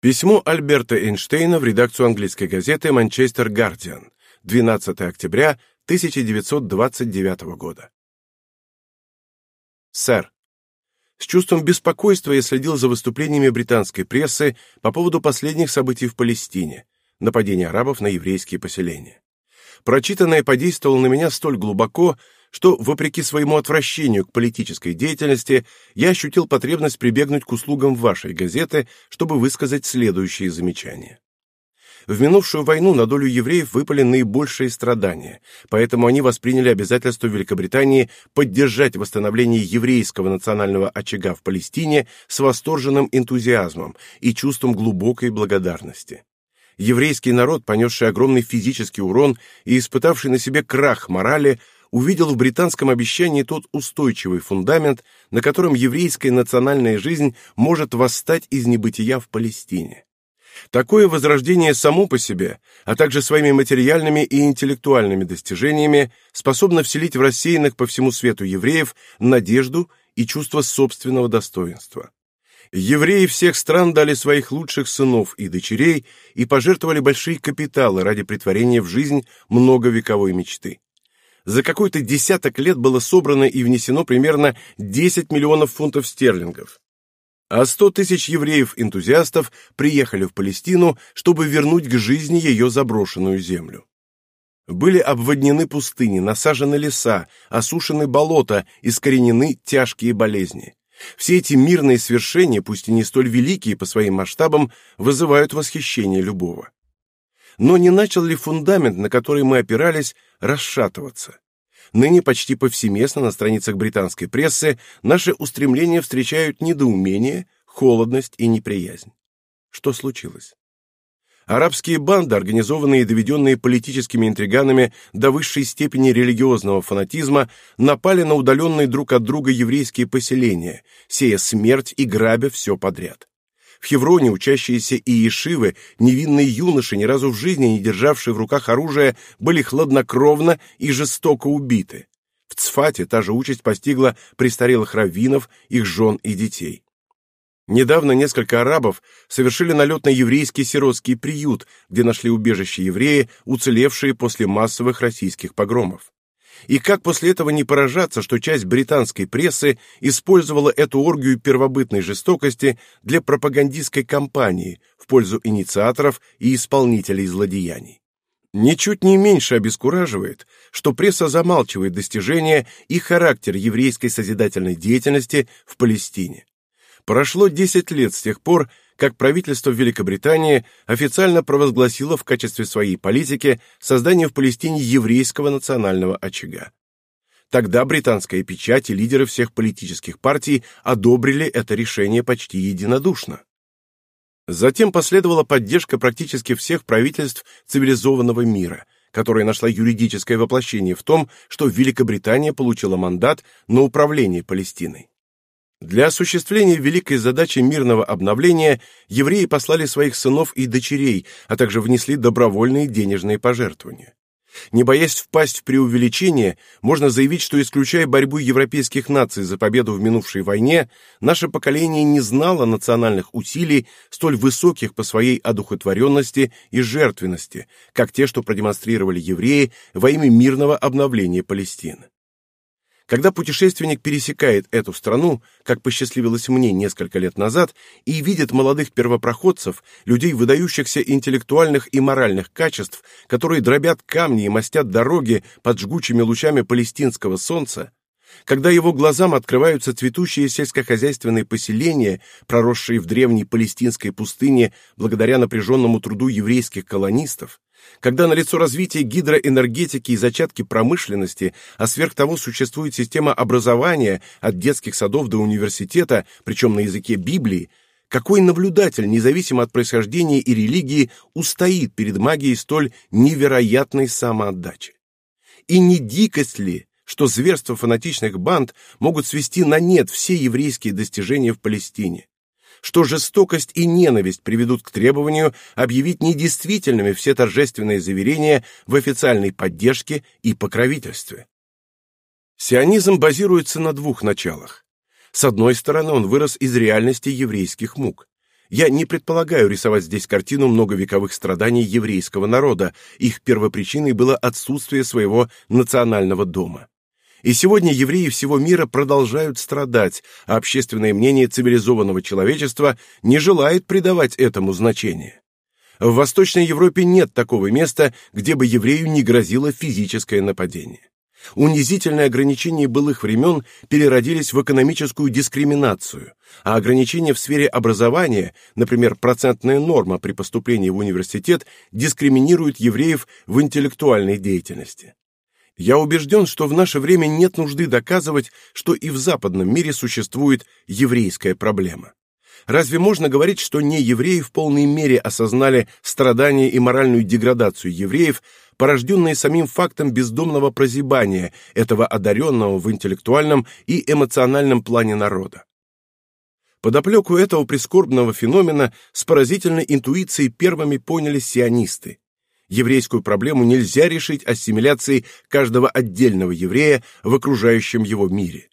Письмо Альберта Эйнштейна в редакцию английской газеты «Манчестер Гардиан», 12 октября 1929 года. Сэр, с чувством беспокойства я следил за выступлениями британской прессы по поводу последних событий в Палестине, нападения арабов на еврейские поселения. Прочитанное подействовало на меня столь глубоко, что, вопреки своему отвращению к политической деятельности, я ощутил потребность прибегнуть к услугам вашей газеты, чтобы высказать следующие замечания. В минувшую войну на долю евреев выпали наибольшие страдания, поэтому они восприняли обязательство Великобритании поддержать восстановление еврейского национального очага в Палестине с восторженным энтузиазмом и чувством глубокой благодарности. Еврейский народ, понесший огромный физический урон и испытавший на себе крах морали, увидел в британском обещании тот устойчивый фундамент, на котором еврейская национальная жизнь может восстать из небытия в Палестине. Такое возрождение само по себе, а также своими материальными и интеллектуальными достижениями способно вселить в рассеянных по всему свету евреев надежду и чувство собственного достоинства. Евреи всех стран дали своих лучших сынов и дочерей и пожертвовали большие капиталы ради притворения в жизнь многовековой мечты за какой-то десяток лет было собрано и внесено примерно 10 миллионов фунтов стерлингов. А 100 тысяч евреев-энтузиастов приехали в Палестину, чтобы вернуть к жизни ее заброшенную землю. Были обводнены пустыни, насажены леса, осушены болота, искоренены тяжкие болезни. Все эти мирные свершения, пусть и не столь великие по своим масштабам, вызывают восхищение любого. Но не начал ли фундамент, на который мы опирались, расшатываться? Ныне почти повсеместно на страницах британской прессы наши устремления встречают недоумение, холодность и неприязнь. Что случилось? Арабские банды, организованные и доведенные политическими интриганами до высшей степени религиозного фанатизма, напали на удаленные друг от друга еврейские поселения, сея смерть и грабя все подряд. В Хевроне учащиеся и ешивы, невинные юноши, ни разу в жизни не державшие в руках оружие, были хладнокровно и жестоко убиты. В Цфате та же участь постигла престарелых раввинов, их жен и детей. Недавно несколько арабов совершили налет на еврейский сиротский приют, где нашли убежище евреи, уцелевшие после массовых российских погромов. И как после этого не поражаться, что часть британской прессы использовала эту оргию первобытной жестокости для пропагандистской кампании в пользу инициаторов и исполнителей злодеяний? Ничуть не меньше обескураживает, что пресса замалчивает достижения и характер еврейской созидательной деятельности в Палестине. Прошло 10 лет с тех пор, как правительство Великобритании официально провозгласило в качестве своей политики создание в Палестине еврейского национального очага. Тогда британская печать и лидеры всех политических партий одобрили это решение почти единодушно. Затем последовала поддержка практически всех правительств цивилизованного мира, которая нашла юридическое воплощение в том, что Великобритания получила мандат на управление Палестиной. Для осуществления великой задачи мирного обновления евреи послали своих сынов и дочерей, а также внесли добровольные денежные пожертвования. Не боясь впасть в преувеличение, можно заявить, что исключая борьбу европейских наций за победу в минувшей войне, наше поколение не знало национальных усилий столь высоких по своей одухотворенности и жертвенности, как те, что продемонстрировали евреи во имя мирного обновления Палестины. Когда путешественник пересекает эту страну, как посчастливилось мне несколько лет назад, и видит молодых первопроходцев, людей выдающихся интеллектуальных и моральных качеств, которые дробят камни и мостят дороги под жгучими лучами палестинского солнца, когда его глазам открываются цветущие сельскохозяйственные поселения, проросшие в древней палестинской пустыне благодаря напряженному труду еврейских колонистов, когда налицо развитие гидроэнергетики и зачатки промышленности, а сверх того существует система образования от детских садов до университета, причем на языке Библии, какой наблюдатель, независимо от происхождения и религии, устоит перед магией столь невероятной самоотдачи? И не дикость ли, что зверства фанатичных банд могут свести на нет все еврейские достижения в Палестине? Что жестокость и ненависть приведут к требованию объявить недействительными все торжественные заверения в официальной поддержке и покровительстве. Сионизм базируется на двух началах. С одной стороны, он вырос из реальности еврейских мук. Я не предполагаю рисовать здесь картину многовековых страданий еврейского народа, их первопричиной было отсутствие своего национального дома. И сегодня евреи всего мира продолжают страдать, а общественное мнение цивилизованного человечества не желает придавать этому значения. В Восточной Европе нет такого места, где бы еврею не грозило физическое нападение. Унизительные ограничения былых времен переродились в экономическую дискриминацию, а ограничения в сфере образования, например, процентная норма при поступлении в университет, дискриминируют евреев в интеллектуальной деятельности. Я убежден, что в наше время нет нужды доказывать, что и в западном мире существует еврейская проблема. Разве можно говорить, что не евреи в полной мере осознали страдания и моральную деградацию евреев, порожденные самим фактом бездомного прозябания этого одаренного в интеллектуальном и эмоциональном плане народа? Подоплеку этого прискорбного феномена с поразительной интуицией первыми поняли сионисты. Еврейскую проблему нельзя решить ассимиляцией каждого отдельного еврея в окружающем его мире.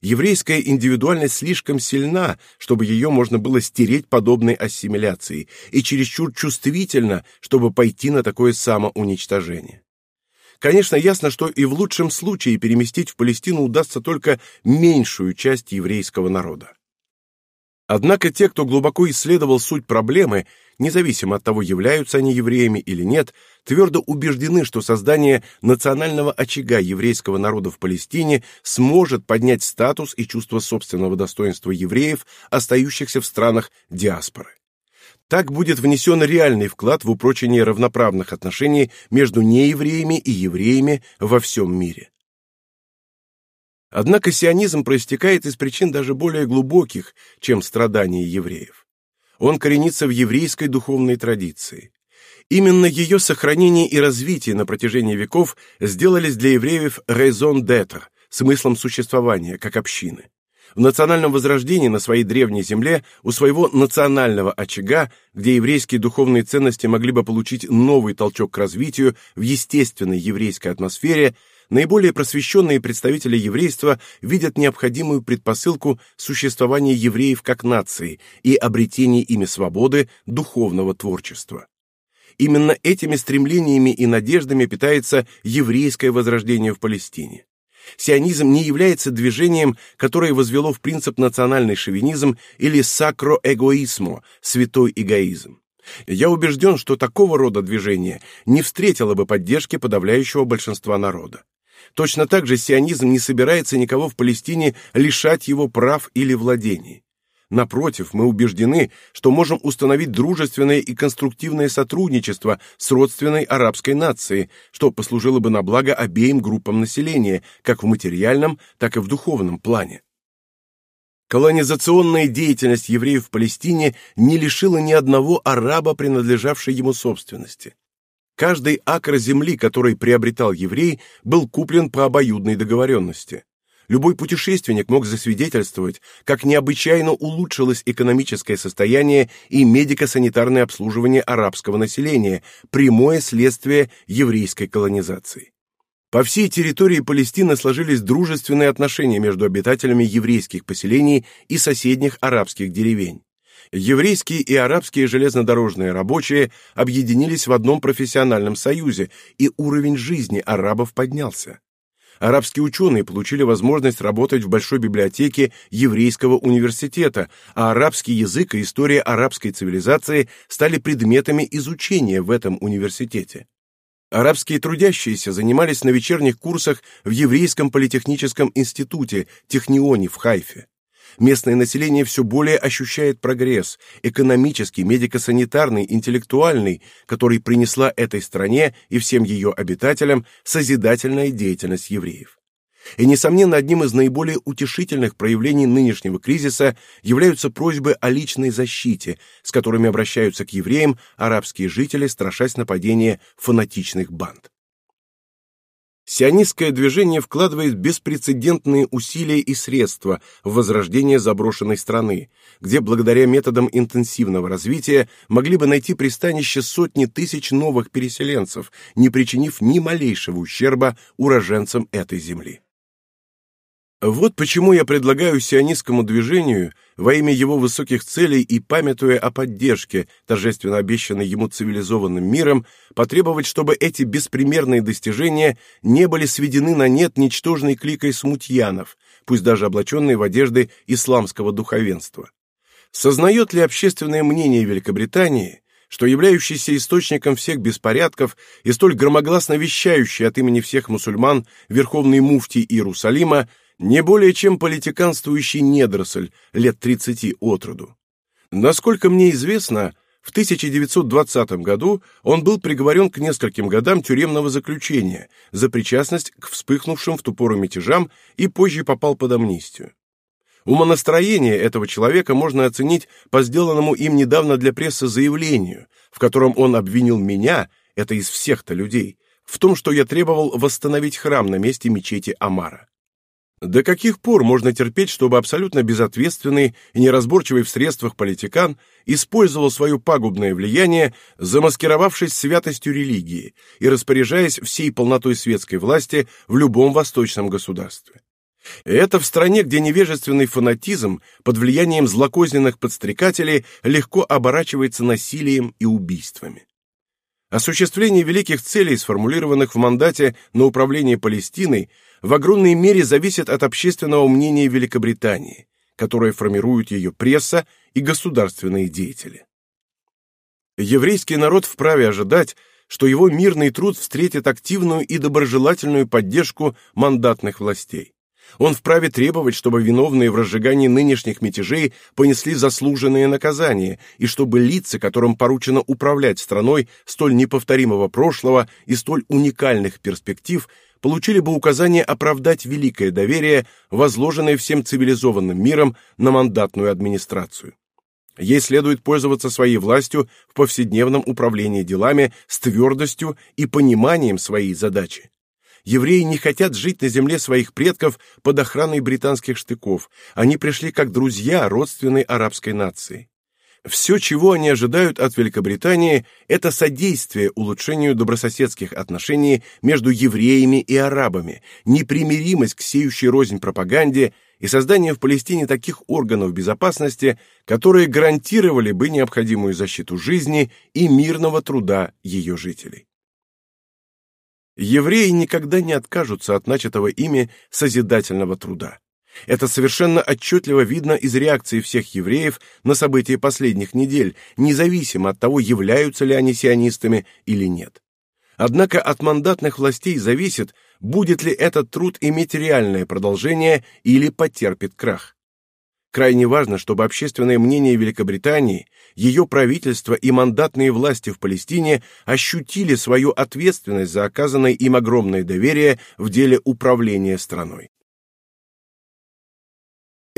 Еврейская индивидуальность слишком сильна, чтобы ее можно было стереть подобной ассимиляцией, и чересчур чувствительна, чтобы пойти на такое самоуничтожение. Конечно, ясно, что и в лучшем случае переместить в Палестину удастся только меньшую часть еврейского народа. Однако те, кто глубоко исследовал суть проблемы, независимо от того, являются они евреями или нет, твердо убеждены, что создание национального очага еврейского народа в Палестине сможет поднять статус и чувство собственного достоинства евреев, остающихся в странах диаспоры. Так будет внесен реальный вклад в упрочение равноправных отношений между неевреями и евреями во всем мире. Однако сионизм проистекает из причин даже более глубоких, чем страдания евреев. Он коренится в еврейской духовной традиции. Именно ее сохранение и развитие на протяжении веков сделались для евреев raison d'être, смыслом существования, как общины. В национальном возрождении на своей древней земле, у своего национального очага, где еврейские духовные ценности могли бы получить новый толчок к развитию в естественной еврейской атмосфере, наиболее просвещенные представители еврейства видят необходимую предпосылку существования евреев как нации и обретения ими свободы духовного творчества. Именно этими стремлениями и надеждами питается еврейское возрождение в Палестине. Сионизм не является движением, которое возвело в принцип национальный шовинизм или сакроэгоисмо, святой эгоизм. Я убежден, что такого рода движение не встретило бы поддержки подавляющего большинства народа. Точно так же сионизм не собирается никого в Палестине лишать его прав или владений. Напротив, мы убеждены, что можем установить дружественное и конструктивное сотрудничество с родственной арабской нацией, что послужило бы на благо обеим группам населения, как в материальном, так и в духовном плане. Колонизационная деятельность евреев в Палестине не лишила ни одного араба принадлежавшей ему собственности. Каждый акр земли, который приобретал еврей, был куплен по обоюдной договоренности. Любой путешественник мог засвидетельствовать, как необычайно улучшилось экономическое состояние и медико-санитарное обслуживание арабского населения, прямое следствие еврейской колонизации. По всей территории Палестины сложились дружественные отношения между обитателями еврейских поселений и соседних арабских деревень еврейские и арабские железнодорожные рабочие объединились в одном профессиональном союзе, и уровень жизни арабов поднялся. Арабские ученые получили возможность работать в большой библиотеке еврейского университета, а арабский язык и история арабской цивилизации стали предметами изучения в этом университете. Арабские трудящиеся занимались на вечерних курсах в Еврейском политехническом институте Технионе в Хайфе. Местное население все более ощущает прогресс, экономический, медико-санитарный, интеллектуальный, который принесла этой стране и всем ее обитателям созидательная деятельность евреев. И, несомненно, одним из наиболее утешительных проявлений нынешнего кризиса являются просьбы о личной защите, с которыми обращаются к евреям арабские жители, страшась нападения фанатичных банд. Сионистское движение вкладывает беспрецедентные усилия и средства в возрождение заброшенной страны, где благодаря методам интенсивного развития могли бы найти пристанище сотни тысяч новых переселенцев, не причинив ни малейшего ущерба уроженцам этой земли. Вот почему я предлагаю сионистскому движению во имя его высоких целей и памятуя о поддержке, торжественно обещанной ему цивилизованным миром, потребовать, чтобы эти беспримерные достижения не были сведены на нет ничтожной кликой смутьянов, пусть даже облаченные в одежды исламского духовенства. Сознает ли общественное мнение Великобритании, что являющийся источником всех беспорядков и столь громогласно вещающий от имени всех мусульман верховный муфтий Иерусалима не более чем политиканствующий недоросль лет 30 от роду. Насколько мне известно, в 1920 году он был приговорен к нескольким годам тюремного заключения за причастность к вспыхнувшим в ту пору мятежам и позже попал под амнистию. Умонастроение этого человека можно оценить по сделанному им недавно для прессы заявлению, в котором он обвинил меня, это из всех-то людей, в том, что я требовал восстановить храм на месте мечети Амара. До каких пор можно терпеть, чтобы абсолютно безответственный и неразборчивый в средствах политикан использовал свое пагубное влияние, замаскировавшись святостью религии и распоряжаясь всей полнотой светской власти в любом восточном государстве? это в стране, где невежественный фанатизм под влиянием злокозненных подстрекателей легко оборачивается насилием и убийствами. Осуществление великих целей, сформулированных в мандате на управление Палестиной, в огромной мере зависит от общественного мнения Великобритании, которое формируют ее пресса и государственные деятели. Еврейский народ вправе ожидать, что его мирный труд встретит активную и доброжелательную поддержку мандатных властей. Он вправе требовать, чтобы виновные в разжигании нынешних мятежей понесли заслуженные наказания, и чтобы лица, которым поручено управлять страной столь неповторимого прошлого и столь уникальных перспектив, получили бы указание оправдать великое доверие, возложенное всем цивилизованным миром на мандатную администрацию. Ей следует пользоваться своей властью в повседневном управлении делами с твердостью и пониманием своей задачи. Евреи не хотят жить на земле своих предков под охраной британских штыков. Они пришли как друзья родственной арабской нации. Все, чего они ожидают от Великобритании, это содействие улучшению добрососедских отношений между евреями и арабами, непримиримость к сеющей рознь пропаганде и создание в Палестине таких органов безопасности, которые гарантировали бы необходимую защиту жизни и мирного труда ее жителей. Евреи никогда не откажутся от начатого ими созидательного труда. Это совершенно отчетливо видно из реакции всех евреев на события последних недель, независимо от того, являются ли они сионистами или нет. Однако от мандатных властей зависит, будет ли этот труд иметь реальное продолжение или потерпит крах. Крайне важно, чтобы общественное мнение Великобритании, ее правительство и мандатные власти в Палестине ощутили свою ответственность за оказанное им огромное доверие в деле управления страной.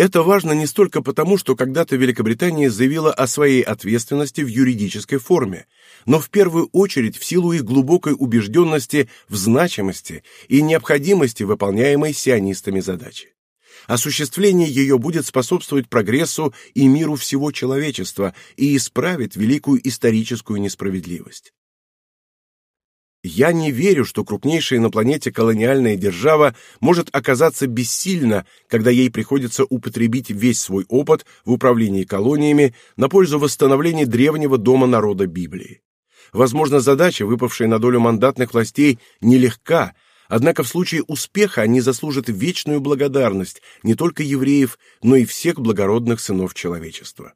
Это важно не столько потому, что когда-то Великобритания заявила о своей ответственности в юридической форме, но в первую очередь в силу их глубокой убежденности в значимости и необходимости выполняемой сионистами задачи. Осуществление ее будет способствовать прогрессу и миру всего человечества и исправит великую историческую несправедливость. Я не верю, что крупнейшая на планете колониальная держава может оказаться бессильна, когда ей приходится употребить весь свой опыт в управлении колониями на пользу восстановления древнего дома народа Библии. Возможно, задача, выпавшая на долю мандатных властей, нелегка, Однако в случае успеха они заслужат вечную благодарность не только евреев, но и всех благородных сынов человечества.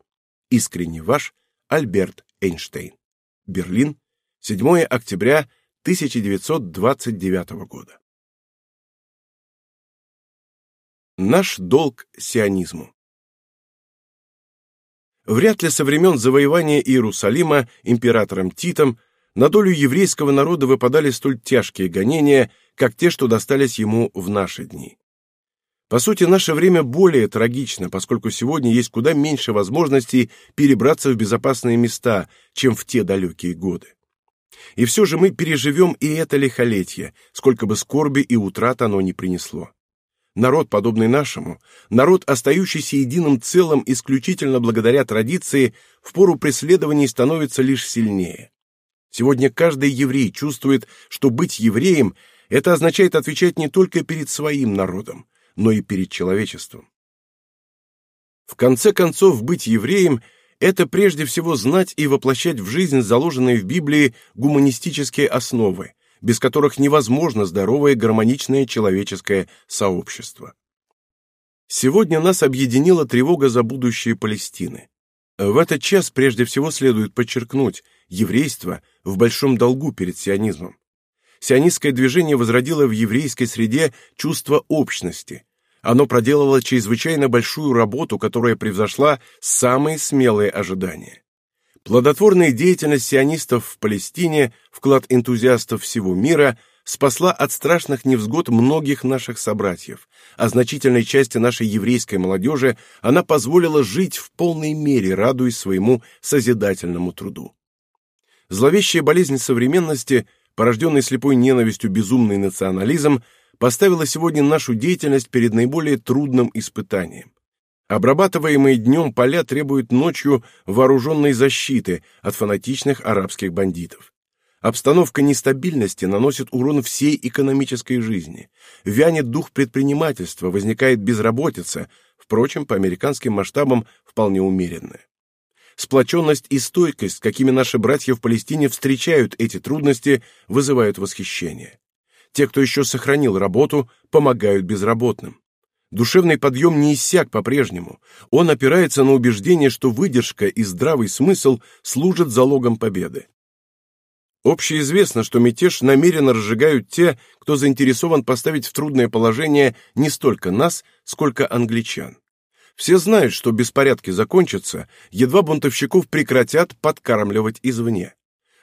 Искренне ваш Альберт Эйнштейн. Берлин, 7 октября 1929 года. Наш долг сионизму. Вряд ли со времен завоевания Иерусалима императором Титом на долю еврейского народа выпадали столь тяжкие гонения, как те, что достались ему в наши дни. По сути, наше время более трагично, поскольку сегодня есть куда меньше возможностей перебраться в безопасные места, чем в те далекие годы. И все же мы переживем и это лихолетие, сколько бы скорби и утрат оно ни принесло. Народ, подобный нашему, народ, остающийся единым целым исключительно благодаря традиции, в пору преследований становится лишь сильнее. Сегодня каждый еврей чувствует, что быть евреем это означает отвечать не только перед своим народом, но и перед человечеством. В конце концов, быть евреем – это прежде всего знать и воплощать в жизнь заложенные в Библии гуманистические основы, без которых невозможно здоровое гармоничное человеческое сообщество. Сегодня нас объединила тревога за будущее Палестины. В этот час прежде всего следует подчеркнуть, еврейство в большом долгу перед сионизмом. Сионистское движение возродило в еврейской среде чувство общности. Оно проделало чрезвычайно большую работу, которая превзошла самые смелые ожидания. Плодотворная деятельность сионистов в Палестине, вклад энтузиастов всего мира – спасла от страшных невзгод многих наших собратьев, а значительной части нашей еврейской молодежи она позволила жить в полной мере, радуясь своему созидательному труду. Зловещая болезнь современности, порожденный слепой ненавистью безумный национализм, поставила сегодня нашу деятельность перед наиболее трудным испытанием. Обрабатываемые днем поля требуют ночью вооруженной защиты от фанатичных арабских бандитов. Обстановка нестабильности наносит урон всей экономической жизни. Вянет дух предпринимательства, возникает безработица, впрочем, по американским масштабам вполне умеренная. Сплоченность и стойкость, какими наши братья в Палестине встречают эти трудности, вызывают восхищение. Те, кто еще сохранил работу, помогают безработным. Душевный подъем не иссяк по-прежнему. Он опирается на убеждение, что выдержка и здравый смысл служат залогом победы. Общеизвестно, что мятеж намеренно разжигают те, кто заинтересован поставить в трудное положение не столько нас, сколько англичан. Все знают, что беспорядки закончатся, едва бунтовщиков прекратят подкармливать извне.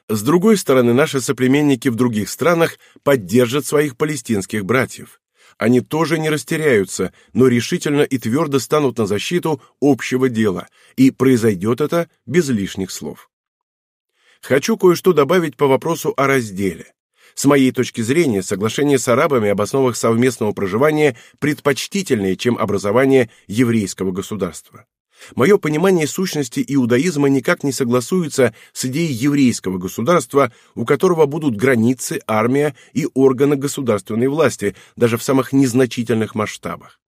С другой стороны, наши соплеменники в других странах поддержат своих палестинских братьев. Они тоже не растеряются, но решительно и твердо станут на защиту общего дела, и произойдет это без лишних слов. Хочу кое-что добавить по вопросу о разделе. С моей точки зрения, соглашение с арабами об основах совместного проживания предпочтительнее, чем образование еврейского государства. Мое понимание сущности иудаизма никак не согласуется с идеей еврейского государства, у которого будут границы, армия и органы государственной власти, даже в самых незначительных масштабах.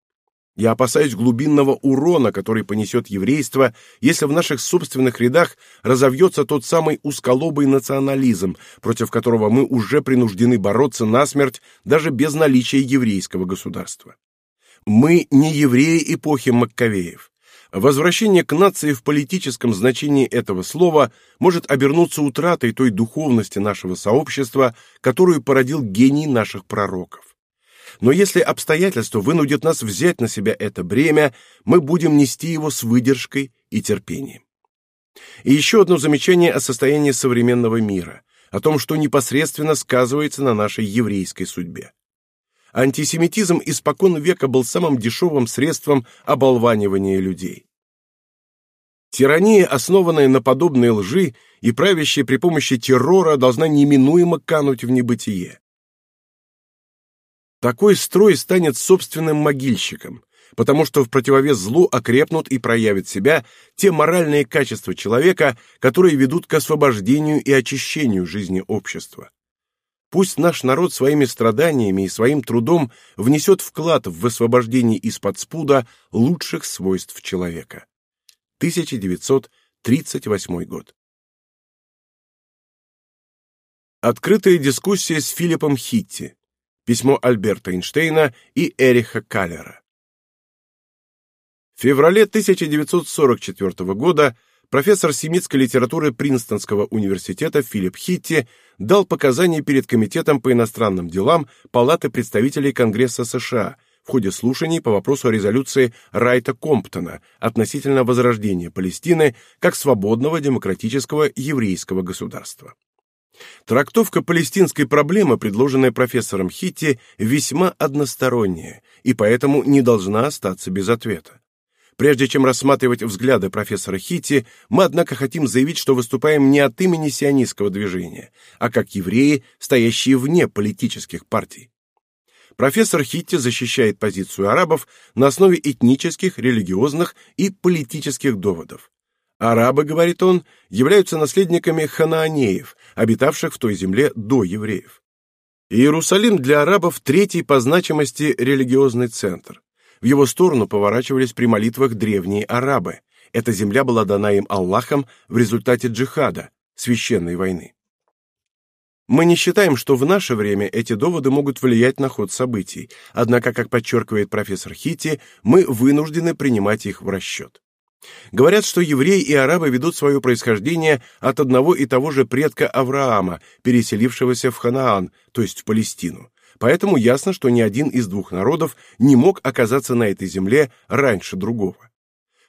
Я опасаюсь глубинного урона, который понесет еврейство, если в наших собственных рядах разовьется тот самый узколобый национализм, против которого мы уже принуждены бороться насмерть даже без наличия еврейского государства. Мы не евреи эпохи Маккавеев. Возвращение к нации в политическом значении этого слова может обернуться утратой той духовности нашего сообщества, которую породил гений наших пророков. Но если обстоятельства вынудят нас взять на себя это бремя, мы будем нести его с выдержкой и терпением. И еще одно замечание о состоянии современного мира, о том, что непосредственно сказывается на нашей еврейской судьбе. Антисемитизм испокон века был самым дешевым средством оболванивания людей. Тирания, основанная на подобной лжи и правящая при помощи террора, должна неминуемо кануть в небытие. Такой строй станет собственным могильщиком, потому что в противовес злу окрепнут и проявят себя те моральные качества человека, которые ведут к освобождению и очищению жизни общества. Пусть наш народ своими страданиями и своим трудом внесет вклад в высвобождение из-под спуда лучших свойств человека. 1938 год. Открытая дискуссия с Филиппом Хитти письмо Альберта Эйнштейна и Эриха Каллера. В феврале 1944 года профессор семитской литературы Принстонского университета Филипп Хитти дал показания перед Комитетом по иностранным делам Палаты представителей Конгресса США в ходе слушаний по вопросу о резолюции Райта Комптона относительно возрождения Палестины как свободного демократического еврейского государства. Трактовка палестинской проблемы, предложенная профессором Хитти, весьма односторонняя и поэтому не должна остаться без ответа. Прежде чем рассматривать взгляды профессора Хитти, мы, однако, хотим заявить, что выступаем не от имени сионистского движения, а как евреи, стоящие вне политических партий. Профессор Хитти защищает позицию арабов на основе этнических, религиозных и политических доводов. Арабы, говорит он, являются наследниками ханаанеев, обитавших в той земле до евреев. Иерусалим для арабов третий по значимости религиозный центр. В его сторону поворачивались при молитвах древние арабы. Эта земля была дана им Аллахом в результате джихада, священной войны. Мы не считаем, что в наше время эти доводы могут влиять на ход событий, однако, как подчеркивает профессор Хитти, мы вынуждены принимать их в расчет. Говорят, что евреи и арабы ведут свое происхождение от одного и того же предка Авраама, переселившегося в Ханаан, то есть в Палестину. Поэтому ясно, что ни один из двух народов не мог оказаться на этой земле раньше другого.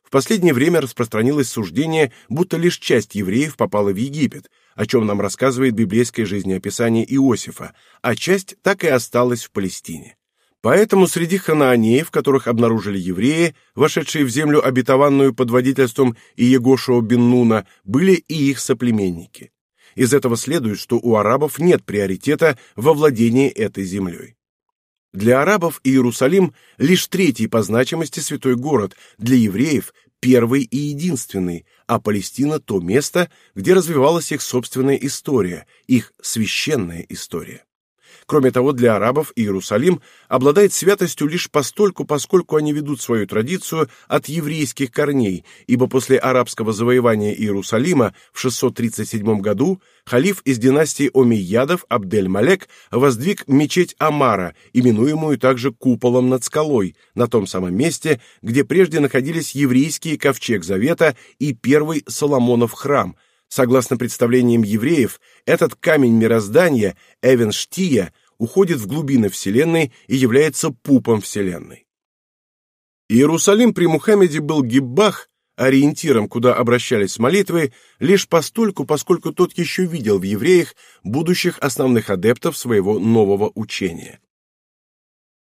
В последнее время распространилось суждение, будто лишь часть евреев попала в Египет, о чем нам рассказывает библейское жизнеописание Иосифа, а часть так и осталась в Палестине. Поэтому среди ханаанеев, которых обнаружили евреи, вошедшие в землю обетованную под водительством Иегошуа бен Нуна, были и их соплеменники. Из этого следует, что у арабов нет приоритета во владении этой землей. Для арабов Иерусалим лишь третий по значимости святой город, для евреев первый и единственный, а Палестина то место, где развивалась их собственная история, их священная история. Кроме того, для арабов Иерусалим обладает святостью лишь постольку, поскольку они ведут свою традицию от еврейских корней, ибо после арабского завоевания Иерусалима в 637 году халиф из династии Омейядов Абдель-Малек воздвиг мечеть Амара, именуемую также куполом над скалой, на том самом месте, где прежде находились еврейские ковчег Завета и первый Соломонов храм, Согласно представлениям евреев, этот камень мироздания, Эвенштия, уходит в глубины Вселенной и является пупом Вселенной. Иерусалим при Мухаммеде был гиббах, ориентиром, куда обращались с молитвой, лишь постольку, поскольку тот еще видел в евреях будущих основных адептов своего нового учения.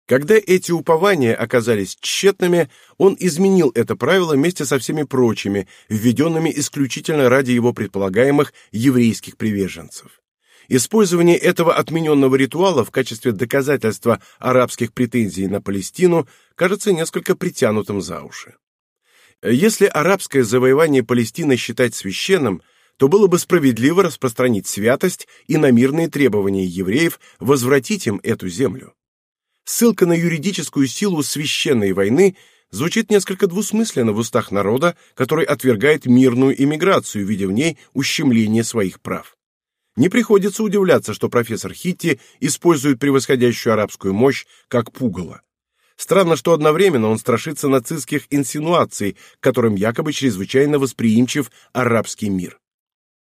Когда эти упования оказались тщетными, он изменил это правило вместе со всеми прочими, введенными исключительно ради его предполагаемых еврейских приверженцев. Использование этого отмененного ритуала в качестве доказательства арабских претензий на Палестину кажется несколько притянутым за уши. Если арабское завоевание Палестины считать священным, то было бы справедливо распространить святость и на мирные требования евреев возвратить им эту землю. Ссылка на юридическую силу священной войны звучит несколько двусмысленно в устах народа, который отвергает мирную иммиграцию, видя в ней ущемление своих прав. Не приходится удивляться, что профессор Хитти использует превосходящую арабскую мощь как пугало. Странно, что одновременно он страшится нацистских инсинуаций, которым якобы чрезвычайно восприимчив арабский мир.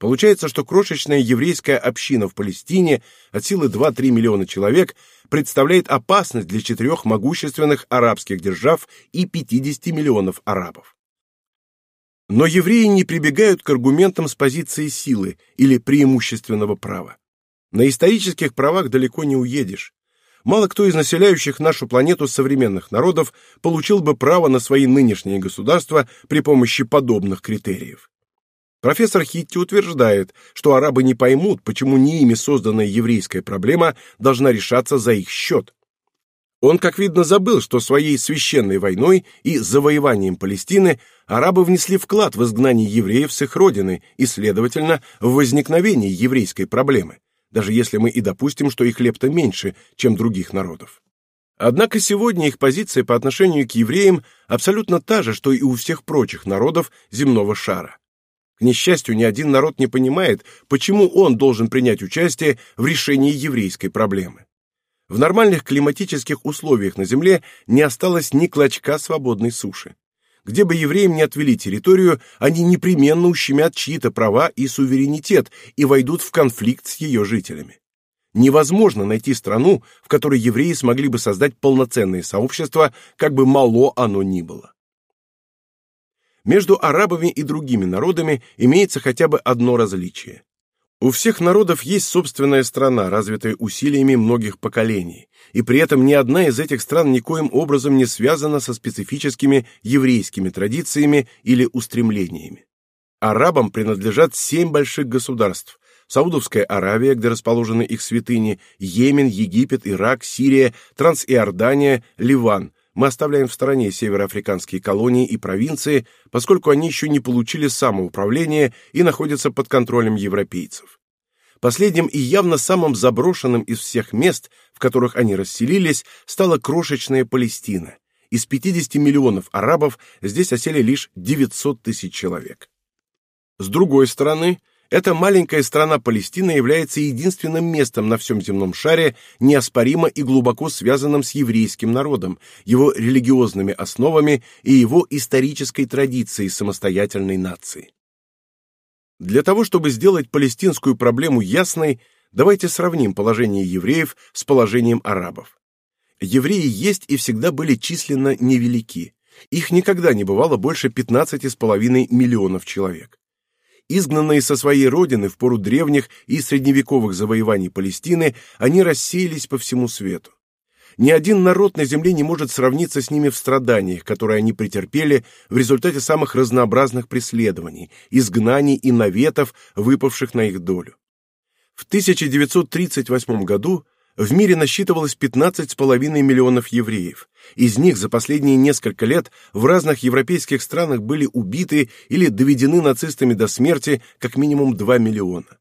Получается, что крошечная еврейская община в Палестине от силы 2-3 миллиона человек представляет опасность для четырех могущественных арабских держав и 50 миллионов арабов. Но евреи не прибегают к аргументам с позиции силы или преимущественного права. На исторических правах далеко не уедешь. Мало кто из населяющих нашу планету современных народов получил бы право на свои нынешние государства при помощи подобных критериев. Профессор Хитти утверждает, что арабы не поймут, почему не ими созданная еврейская проблема должна решаться за их счет. Он, как видно, забыл, что своей священной войной и завоеванием Палестины арабы внесли вклад в изгнание евреев с их родины и, следовательно, в возникновение еврейской проблемы, даже если мы и допустим, что их лепта меньше, чем других народов. Однако сегодня их позиция по отношению к евреям абсолютно та же, что и у всех прочих народов земного шара. К несчастью, ни один народ не понимает, почему он должен принять участие в решении еврейской проблемы. В нормальных климатических условиях на Земле не осталось ни клочка свободной суши. Где бы евреям не отвели территорию, они непременно ущемят чьи-то права и суверенитет и войдут в конфликт с ее жителями. Невозможно найти страну, в которой евреи смогли бы создать полноценное сообщество, как бы мало оно ни было между арабами и другими народами имеется хотя бы одно различие. У всех народов есть собственная страна, развитая усилиями многих поколений, и при этом ни одна из этих стран никоим образом не связана со специфическими еврейскими традициями или устремлениями. Арабам принадлежат семь больших государств: Саудовская Аравия, где расположены их святыни, Йемен, Египет, Ирак, Сирия, Трансиордания, Ливан, мы оставляем в стороне североафриканские колонии и провинции, поскольку они еще не получили самоуправления и находятся под контролем европейцев. Последним и явно самым заброшенным из всех мест, в которых они расселились, стала крошечная Палестина, из 50 миллионов арабов здесь осели лишь 900 тысяч человек. С другой стороны, эта маленькая страна Палестина является единственным местом на всем земном шаре, неоспоримо и глубоко связанным с еврейским народом, его религиозными основами и его исторической традицией самостоятельной нации. Для того, чтобы сделать палестинскую проблему ясной, давайте сравним положение евреев с положением арабов. Евреи есть и всегда были численно невелики. Их никогда не бывало больше 15,5 миллионов человек изгнанные со своей родины в пору древних и средневековых завоеваний Палестины, они рассеялись по всему свету. Ни один народ на земле не может сравниться с ними в страданиях, которые они претерпели в результате самых разнообразных преследований, изгнаний и наветов, выпавших на их долю. В 1938 году в мире насчитывалось 15,5 миллионов евреев. Из них за последние несколько лет в разных европейских странах были убиты или доведены нацистами до смерти как минимум 2 миллиона.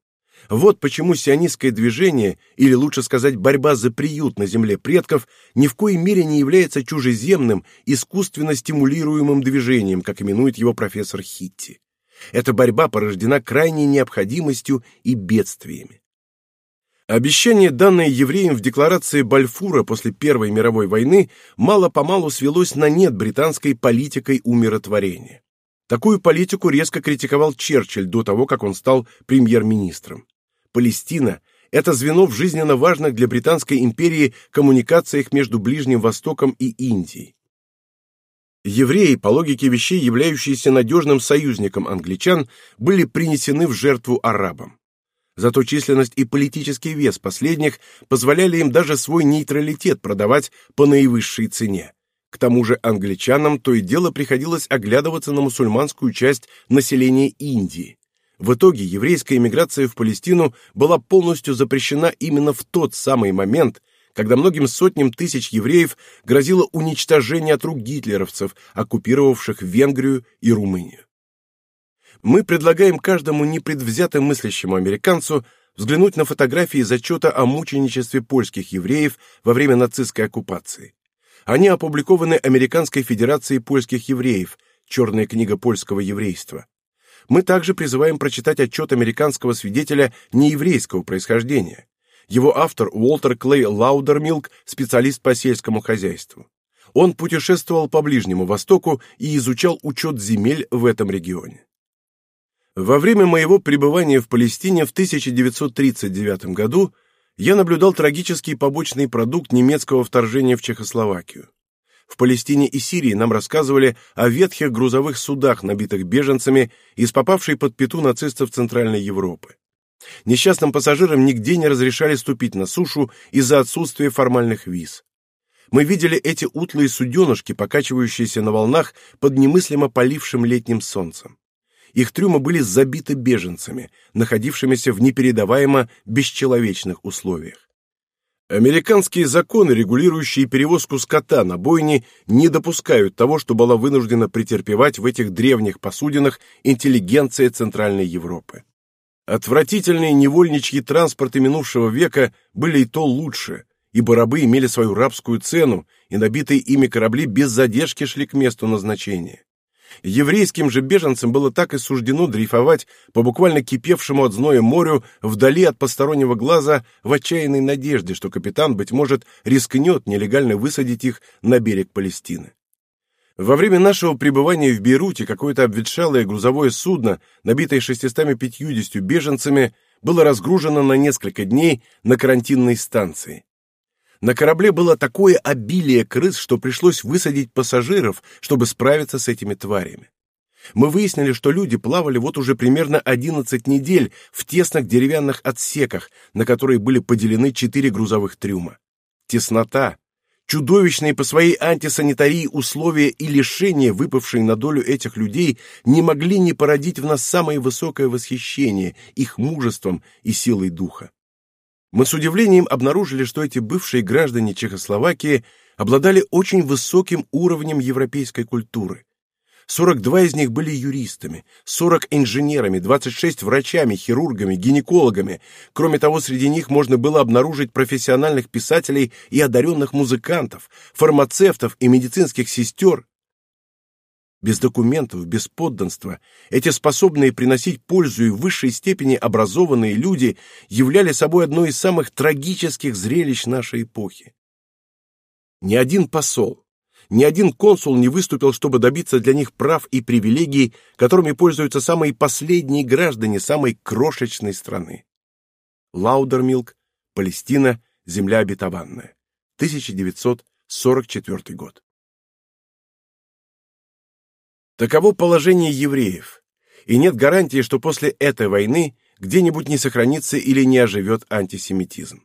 Вот почему сионистское движение, или лучше сказать борьба за приют на земле предков, ни в коей мере не является чужеземным, искусственно стимулируемым движением, как именует его профессор Хитти. Эта борьба порождена крайней необходимостью и бедствиями. Обещание, данное евреям в декларации Бальфура после Первой мировой войны, мало-помалу свелось на нет британской политикой умиротворения. Такую политику резко критиковал Черчилль до того, как он стал премьер-министром. Палестина – это звено в жизненно важных для Британской империи коммуникациях между Ближним Востоком и Индией. Евреи, по логике вещей, являющиеся надежным союзником англичан, были принесены в жертву арабам. Зато численность и политический вес последних позволяли им даже свой нейтралитет продавать по наивысшей цене. К тому же англичанам то и дело приходилось оглядываться на мусульманскую часть населения Индии. В итоге еврейская эмиграция в Палестину была полностью запрещена именно в тот самый момент, когда многим сотням тысяч евреев грозило уничтожение от рук гитлеровцев, оккупировавших Венгрию и Румынию мы предлагаем каждому непредвзято мыслящему американцу взглянуть на фотографии из отчета о мученичестве польских евреев во время нацистской оккупации. Они опубликованы Американской Федерацией польских евреев, черная книга польского еврейства. Мы также призываем прочитать отчет американского свидетеля нееврейского происхождения. Его автор Уолтер Клей Лаудермилк, специалист по сельскому хозяйству. Он путешествовал по Ближнему Востоку и изучал учет земель в этом регионе. Во время моего пребывания в Палестине в 1939 году я наблюдал трагический побочный продукт немецкого вторжения в Чехословакию. В Палестине и Сирии нам рассказывали о ветхих грузовых судах, набитых беженцами из попавшей под пету нацистов Центральной Европы. Несчастным пассажирам нигде не разрешали ступить на сушу из-за отсутствия формальных виз. Мы видели эти утлые суденышки, покачивающиеся на волнах под немыслимо полившим летним солнцем. Их трюмы были забиты беженцами, находившимися в непередаваемо бесчеловечных условиях. Американские законы, регулирующие перевозку скота на бойне, не допускают того, что была вынуждена претерпевать в этих древних посудинах интеллигенция Центральной Европы. Отвратительные невольничьи транспорты минувшего века были и то лучше, ибо рабы имели свою рабскую цену, и набитые ими корабли без задержки шли к месту назначения. Еврейским же беженцам было так и суждено дрейфовать по буквально кипевшему от зноя морю вдали от постороннего глаза в отчаянной надежде, что капитан, быть может, рискнет нелегально высадить их на берег Палестины. Во время нашего пребывания в Бейруте какое-то обветшалое грузовое судно, набитое 650 беженцами, было разгружено на несколько дней на карантинной станции. На корабле было такое обилие крыс, что пришлось высадить пассажиров, чтобы справиться с этими тварями. Мы выяснили, что люди плавали вот уже примерно 11 недель в тесных деревянных отсеках, на которые были поделены четыре грузовых трюма. Теснота, чудовищные по своей антисанитарии условия и лишения, выпавшие на долю этих людей, не могли не породить в нас самое высокое восхищение их мужеством и силой духа. Мы с удивлением обнаружили, что эти бывшие граждане Чехословакии обладали очень высоким уровнем европейской культуры. 42 из них были юристами, 40 инженерами, 26 врачами, хирургами, гинекологами. Кроме того, среди них можно было обнаружить профессиональных писателей и одаренных музыкантов, фармацевтов и медицинских сестер. Без документов, без подданства, эти способные приносить пользу и в высшей степени образованные люди являли собой одно из самых трагических зрелищ нашей эпохи. Ни один посол, ни один консул не выступил, чтобы добиться для них прав и привилегий, которыми пользуются самые последние граждане самой крошечной страны. Лаудермилк, Палестина, земля обетованная. 1944 год. Таково положение евреев, и нет гарантии, что после этой войны где-нибудь не сохранится или не оживет антисемитизм.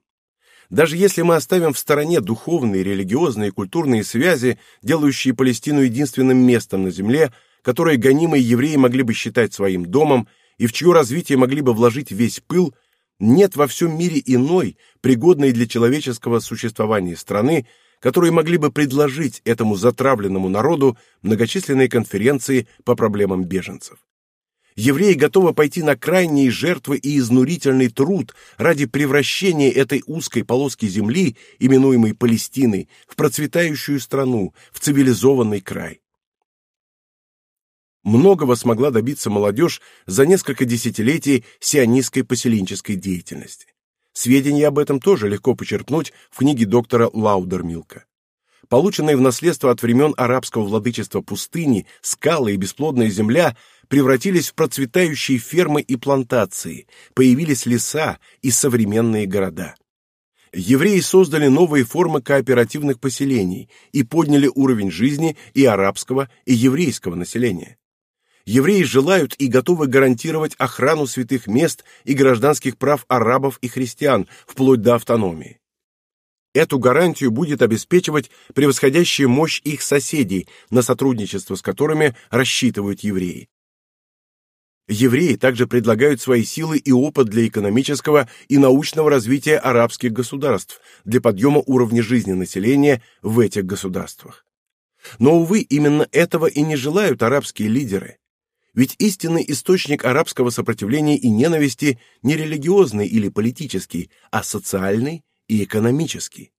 Даже если мы оставим в стороне духовные, религиозные и культурные связи, делающие Палестину единственным местом на земле, которое гонимые евреи могли бы считать своим домом и в чье развитие могли бы вложить весь пыл, нет во всем мире иной, пригодной для человеческого существования страны, которые могли бы предложить этому затравленному народу многочисленные конференции по проблемам беженцев евреи готовы пойти на крайние жертвы и изнурительный труд ради превращения этой узкой полоски земли, именуемой Палестиной, в процветающую страну, в цивилизованный край. Многого смогла добиться молодежь за несколько десятилетий сионистской поселенческой деятельности. Сведения об этом тоже легко почерпнуть в книге доктора Лаудермилка. Полученные в наследство от времен арабского владычества пустыни, скалы и бесплодная земля превратились в процветающие фермы и плантации, появились леса и современные города. Евреи создали новые формы кооперативных поселений и подняли уровень жизни и арабского, и еврейского населения. Евреи желают и готовы гарантировать охрану святых мест и гражданских прав арабов и христиан, вплоть до автономии. Эту гарантию будет обеспечивать превосходящая мощь их соседей, на сотрудничество с которыми рассчитывают евреи. Евреи также предлагают свои силы и опыт для экономического и научного развития арабских государств, для подъема уровня жизни населения в этих государствах. Но, увы, именно этого и не желают арабские лидеры. Ведь истинный источник арабского сопротивления и ненависти не религиозный или политический, а социальный и экономический.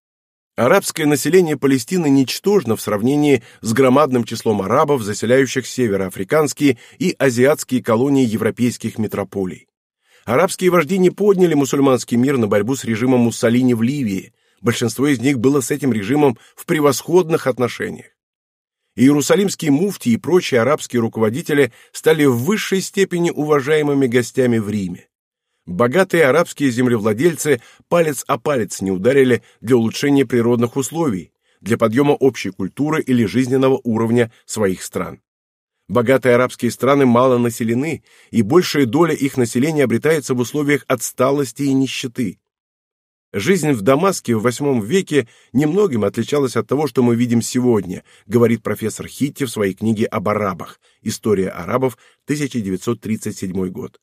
Арабское население Палестины ничтожно в сравнении с громадным числом арабов, заселяющих североафриканские и азиатские колонии европейских метрополий. Арабские вожди не подняли мусульманский мир на борьбу с режимом Муссолини в Ливии. Большинство из них было с этим режимом в превосходных отношениях. Иерусалимские муфти и прочие арабские руководители стали в высшей степени уважаемыми гостями в Риме. Богатые арабские землевладельцы палец о палец не ударили для улучшения природных условий, для подъема общей культуры или жизненного уровня своих стран. Богатые арабские страны мало населены, и большая доля их населения обретается в условиях отсталости и нищеты. Жизнь в Дамаске в VIII веке немногим отличалась от того, что мы видим сегодня, говорит профессор Хитти в своей книге об арабах «История арабов», 1937 год.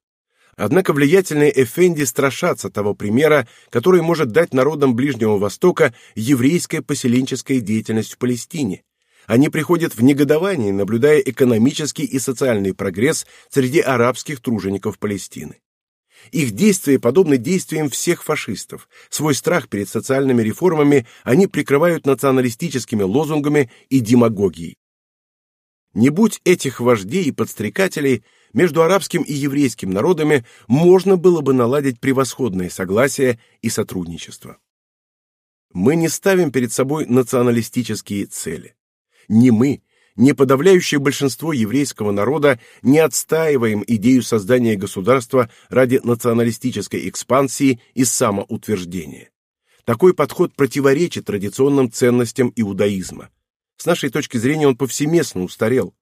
Однако влиятельные эфенди страшатся того примера, который может дать народам Ближнего Востока еврейская поселенческая деятельность в Палестине. Они приходят в негодование, наблюдая экономический и социальный прогресс среди арабских тружеников Палестины. Их действия подобны действиям всех фашистов. Свой страх перед социальными реформами они прикрывают националистическими лозунгами и демагогией. Не будь этих вождей и подстрекателей, между арабским и еврейским народами можно было бы наладить превосходное согласие и сотрудничество. Мы не ставим перед собой националистические цели. Ни мы, ни подавляющее большинство еврейского народа не отстаиваем идею создания государства ради националистической экспансии и самоутверждения. Такой подход противоречит традиционным ценностям иудаизма. С нашей точки зрения он повсеместно устарел.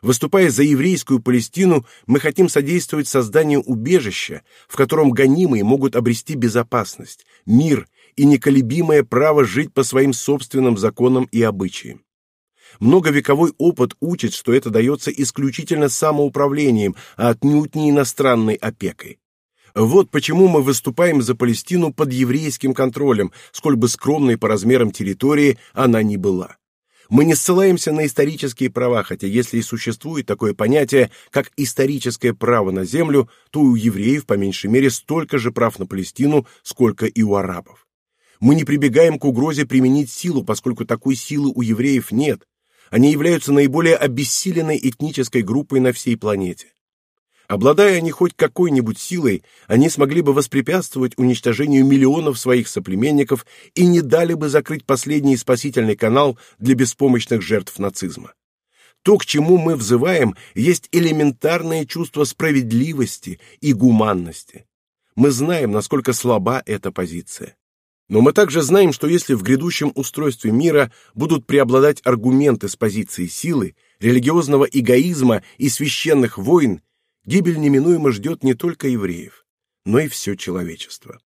Выступая за еврейскую Палестину, мы хотим содействовать созданию убежища, в котором гонимые могут обрести безопасность, мир и неколебимое право жить по своим собственным законам и обычаям. Многовековой опыт учит, что это дается исключительно самоуправлением, а отнюдь не иностранной опекой. Вот почему мы выступаем за Палестину под еврейским контролем, сколь бы скромной по размерам территории она ни была. Мы не ссылаемся на исторические права, хотя если и существует такое понятие, как историческое право на землю, то у евреев по меньшей мере столько же прав на Палестину, сколько и у арабов. Мы не прибегаем к угрозе применить силу, поскольку такой силы у евреев нет. Они являются наиболее обессиленной этнической группой на всей планете. Обладая они хоть какой-нибудь силой, они смогли бы воспрепятствовать уничтожению миллионов своих соплеменников и не дали бы закрыть последний спасительный канал для беспомощных жертв нацизма. То, к чему мы взываем, есть элементарное чувство справедливости и гуманности. Мы знаем, насколько слаба эта позиция. Но мы также знаем, что если в грядущем устройстве мира будут преобладать аргументы с позиции силы, религиозного эгоизма и священных войн, гибель неминуемо ждет не только евреев, но и все человечество.